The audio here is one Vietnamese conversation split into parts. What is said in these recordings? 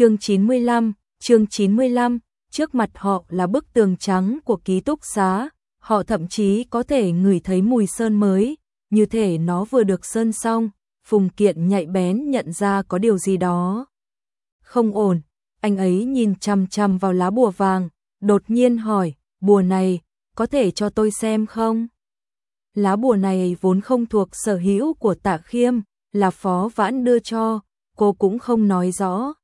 Chương 95, chương 95, trước mặt họ là bức tường trắng của ký túc xá, họ thậm chí có thể ngửi thấy mùi sơn mới, như thể nó vừa được sơn xong, Phùng Kiện nhạy bén nhận ra có điều gì đó. Không ổn, anh ấy nhìn chăm chăm vào lá bùa vàng, đột nhiên hỏi, bùa này, có thể cho tôi xem không? Lá bùa này vốn không thuộc sở hữu của tạ khiêm, là phó vãn đưa cho, cô cũng không nói rõ.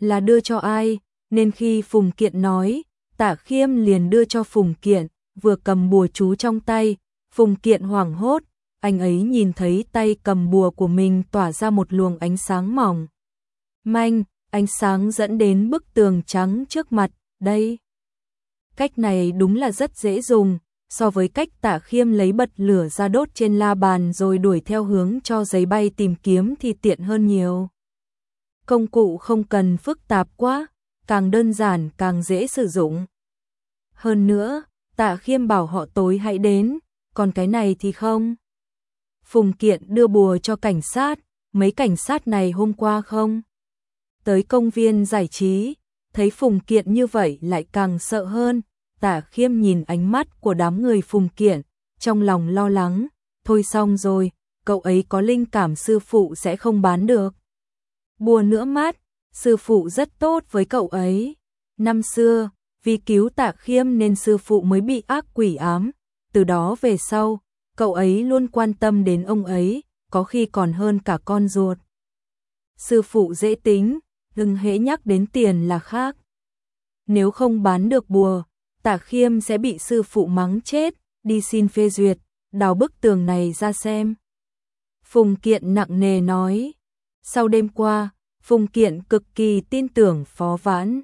Là đưa cho ai, nên khi Phùng Kiện nói, tạ khiêm liền đưa cho Phùng Kiện, vừa cầm bùa chú trong tay, Phùng Kiện hoảng hốt, anh ấy nhìn thấy tay cầm bùa của mình tỏa ra một luồng ánh sáng mỏng. Manh, ánh sáng dẫn đến bức tường trắng trước mặt, đây. Cách này đúng là rất dễ dùng, so với cách tạ khiêm lấy bật lửa ra đốt trên la bàn rồi đuổi theo hướng cho giấy bay tìm kiếm thì tiện hơn nhiều. Công cụ không cần phức tạp quá, càng đơn giản càng dễ sử dụng. Hơn nữa, tạ khiêm bảo họ tối hãy đến, còn cái này thì không. Phùng Kiện đưa bùa cho cảnh sát, mấy cảnh sát này hôm qua không? Tới công viên giải trí, thấy Phùng Kiện như vậy lại càng sợ hơn, tả khiêm nhìn ánh mắt của đám người Phùng Kiện, trong lòng lo lắng, thôi xong rồi, cậu ấy có linh cảm sư phụ sẽ không bán được. Bùa nữa mát, sư phụ rất tốt với cậu ấy. Năm xưa, vì cứu tạ khiêm nên sư phụ mới bị ác quỷ ám, từ đó về sau, cậu ấy luôn quan tâm đến ông ấy, có khi còn hơn cả con ruột. Sư phụ dễ tính, đừng hễ nhắc đến tiền là khác. Nếu không bán được bùa, Tả Khiêm sẽ bị sư phụ mắng chết, đi xin phê duyệt, đào bức tường này ra xem. Phùng Kiện nặng nề nói. Sau đêm qua, Phùng Kiện cực kỳ tin tưởng Phó Vãn.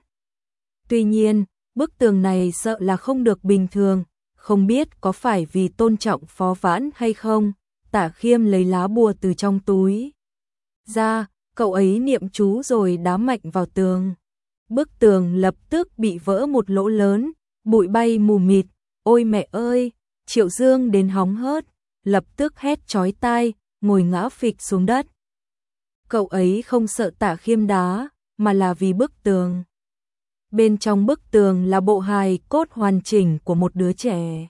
Tuy nhiên, bức tường này sợ là không được bình thường, không biết có phải vì tôn trọng Phó Vãn hay không. Tả Khiêm lấy lá bùa từ trong túi. Ra, cậu ấy niệm chú rồi đá mạnh vào tường. Bức tường lập tức bị vỡ một lỗ lớn, bụi bay mù mịt, ôi mẹ ơi, Triệu Dương đến hóng hớt, lập tức hét chói tai, ngồi ngã phịch xuống đất. Cậu ấy không sợ tả khiêm đá, mà là vì bức tường. Bên trong bức tường là bộ hài cốt hoàn chỉnh của một đứa trẻ.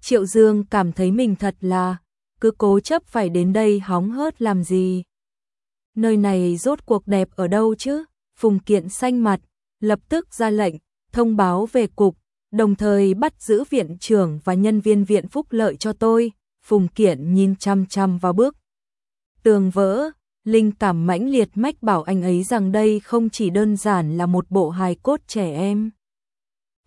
Triệu Dương cảm thấy mình thật là, cứ cố chấp phải đến đây hóng hớt làm gì. Nơi này rốt cuộc đẹp ở đâu chứ? Phùng Kiện xanh mặt, lập tức ra lệnh, thông báo về cục, đồng thời bắt giữ viện trưởng và nhân viên viện phúc lợi cho tôi. Phùng Kiện nhìn chăm chăm vào bước. Tường vỡ, linh cảm mãnh liệt mách bảo anh ấy rằng đây không chỉ đơn giản là một bộ hài cốt trẻ em.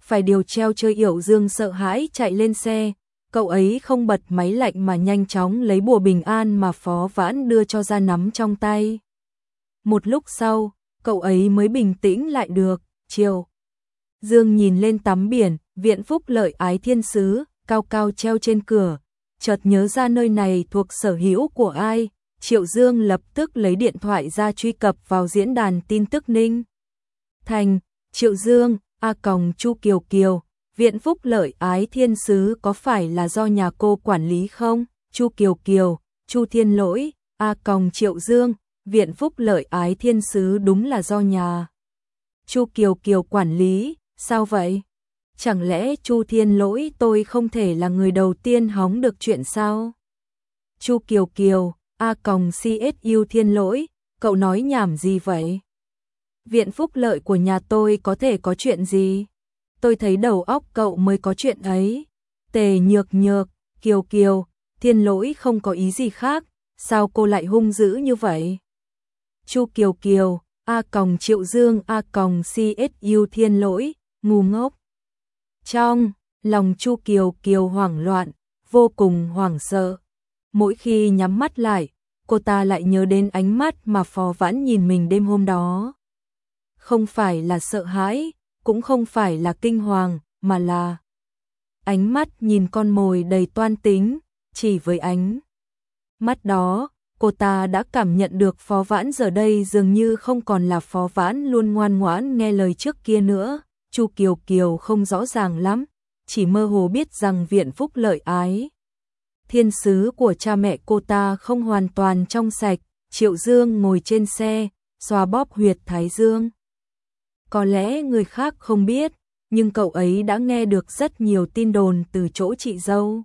Phải điều treo chơi yểu dương sợ hãi chạy lên xe, cậu ấy không bật máy lạnh mà nhanh chóng lấy bùa bình an mà phó vãn đưa cho ra nắm trong tay. Một lúc sau, cậu ấy mới bình tĩnh lại được, chiều. Dương nhìn lên tắm biển, viện phúc lợi ái thiên sứ, cao cao treo trên cửa, chợt nhớ ra nơi này thuộc sở hữu của ai, Triệu Dương lập tức lấy điện thoại ra truy cập vào diễn đàn tin tức Ninh. Thành, Triệu Dương, A Còng Chu Kiều Kiều, viện phúc lợi ái thiên sứ có phải là do nhà cô quản lý không? Chu Kiều Kiều, Chu Thiên Lỗi, A Còng Triệu Dương, viện phúc lợi ái thiên sứ đúng là do nhà. Chu Kiều Kiều quản lý, Sao vậy? Chẳng lẽ Chu Thiên Lỗi tôi không thể là người đầu tiên hóng được chuyện sao? Chu Kiều Kiều, A còng CSU Thiên Lỗi, cậu nói nhảm gì vậy? Viện phúc lợi của nhà tôi có thể có chuyện gì? Tôi thấy đầu óc cậu mới có chuyện ấy. Tề nhược nhược, Kiều Kiều, Thiên Lỗi không có ý gì khác, sao cô lại hung dữ như vậy? Chu Kiều Kiều, A còng Triệu Dương A còng CSU Thiên Lỗi, ngu ngốc. Trong lòng Chu Kiều Kiều hoảng loạn, vô cùng hoảng sợ. Mỗi khi nhắm mắt lại, cô ta lại nhớ đến ánh mắt mà Phò Vãn nhìn mình đêm hôm đó. Không phải là sợ hãi, cũng không phải là kinh hoàng, mà là ánh mắt nhìn con mồi đầy toan tính, chỉ với ánh mắt đó, cô ta đã cảm nhận được Phó Vãn giờ đây dường như không còn là Phó Vãn luôn ngoan ngoãn nghe lời trước kia nữa, Chu Kiều Kiều không rõ ràng lắm, chỉ mơ hồ biết rằng viện phúc lợi ái. Thiên sứ của cha mẹ cô ta không hoàn toàn trong sạch, Triệu Dương ngồi trên xe, xoa bóp huyệt thái dương. Có lẽ người khác không biết, nhưng cậu ấy đã nghe được rất nhiều tin đồn từ chỗ chị dâu.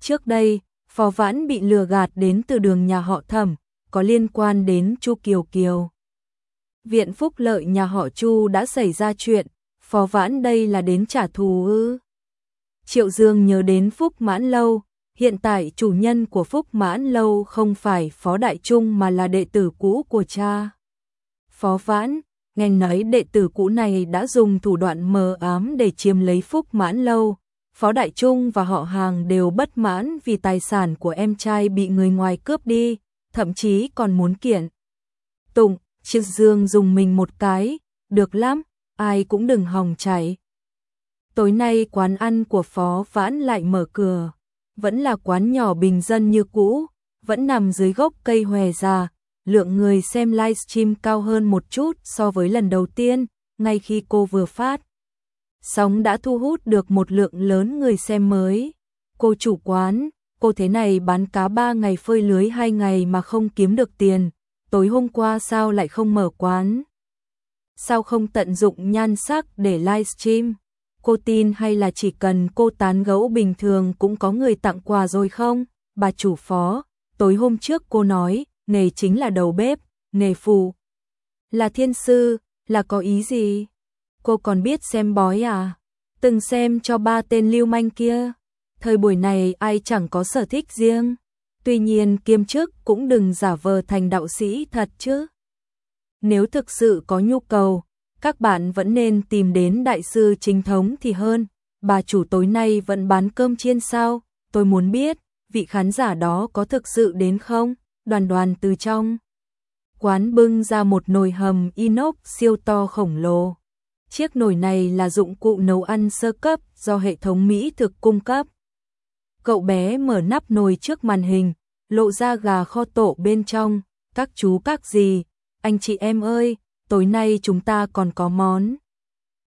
Trước đây, Phó Vãn bị lừa gạt đến từ đường nhà họ Thẩm, có liên quan đến Chu Kiều Kiều. Viện Phúc Lợi nhà họ Chu đã xảy ra chuyện, Phó Vãn đây là đến trả thù ư? Triệu Dương nhớ đến Phúc Mãn Lâu, hiện tại chủ nhân của Phúc Mãn Lâu không phải Phó Đại Trung mà là đệ tử cũ của cha. Phó Vãn, nghe nói đệ tử cũ này đã dùng thủ đoạn mờ ám để chiếm lấy Phúc Mãn Lâu. Phó Đại Trung và họ hàng đều bất mãn vì tài sản của em trai bị người ngoài cướp đi, thậm chí còn muốn kiện. Tụng, chiếc Dương dùng mình một cái, được lắm, ai cũng đừng hòng chảy. Tối nay quán ăn của Phó Vãn lại mở cửa, vẫn là quán nhỏ bình dân như cũ, vẫn nằm dưới gốc cây hòe già, lượng người xem livestream cao hơn một chút so với lần đầu tiên, ngay khi cô vừa phát. Sóng đã thu hút được một lượng lớn người xem mới. Cô chủ quán, cô thế này bán cá ba ngày phơi lưới hai ngày mà không kiếm được tiền, tối hôm qua sao lại không mở quán? Sao không tận dụng nhan sắc để livestream? Cô tin hay là chỉ cần cô tán gẫu bình thường cũng có người tặng quà rồi không? Bà chủ phó, tối hôm trước cô nói, nghề chính là đầu bếp, nghề phù. Là thiên sư, là có ý gì? Cô còn biết xem bói à? Từng xem cho ba tên lưu manh kia. Thời buổi này ai chẳng có sở thích riêng. Tuy nhiên kiêm chức cũng đừng giả vờ thành đạo sĩ thật chứ. Nếu thực sự có nhu cầu, các bạn vẫn nên tìm đến đại sư chính thống thì hơn. Bà chủ tối nay vẫn bán cơm chiên sao? Tôi muốn biết, vị khán giả đó có thực sự đến không? Đoàn đoàn từ trong. Quán bưng ra một nồi hầm inox siêu to khổng lồ. Chiếc nồi này là dụng cụ nấu ăn sơ cấp do hệ thống Mỹ thực cung cấp. Cậu bé mở nắp nồi trước màn hình, lộ ra gà kho tổ bên trong. Các chú các gì, anh chị em ơi, tối nay chúng ta còn có món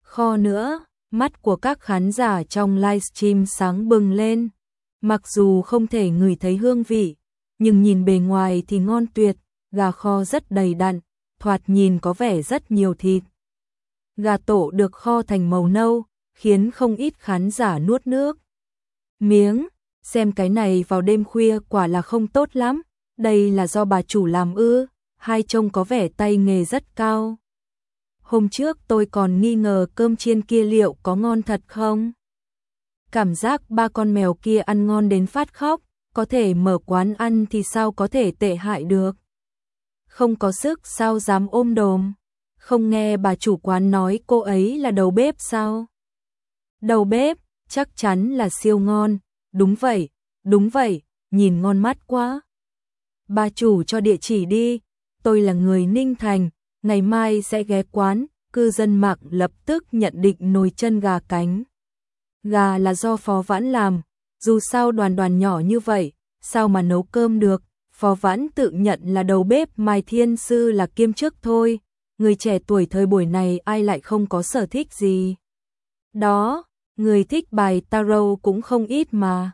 kho nữa. Mắt của các khán giả trong livestream sáng bừng lên. Mặc dù không thể ngửi thấy hương vị, nhưng nhìn bề ngoài thì ngon tuyệt, gà kho rất đầy đặn, thoạt nhìn có vẻ rất nhiều thịt. Gà tổ được kho thành màu nâu, khiến không ít khán giả nuốt nước. Miếng, xem cái này vào đêm khuya quả là không tốt lắm, đây là do bà chủ làm ư, hai trông có vẻ tay nghề rất cao. Hôm trước tôi còn nghi ngờ cơm chiên kia liệu có ngon thật không? Cảm giác ba con mèo kia ăn ngon đến phát khóc, có thể mở quán ăn thì sao có thể tệ hại được. Không có sức sao dám ôm đồm, không nghe bà chủ quán nói cô ấy là đầu bếp sao? Đầu bếp, chắc chắn là siêu ngon, đúng vậy, đúng vậy, nhìn ngon mắt quá. Bà chủ cho địa chỉ đi, tôi là người Ninh Thành, ngày mai sẽ ghé quán, cư dân mạng lập tức nhận định nồi chân gà cánh. Gà là do phó vãn làm, dù sao đoàn đoàn nhỏ như vậy, sao mà nấu cơm được, phó vãn tự nhận là đầu bếp Mai Thiên Sư là kiêm chức thôi, người trẻ tuổi thời buổi này ai lại không có sở thích gì. Đó, người thích bài tarot cũng không ít mà.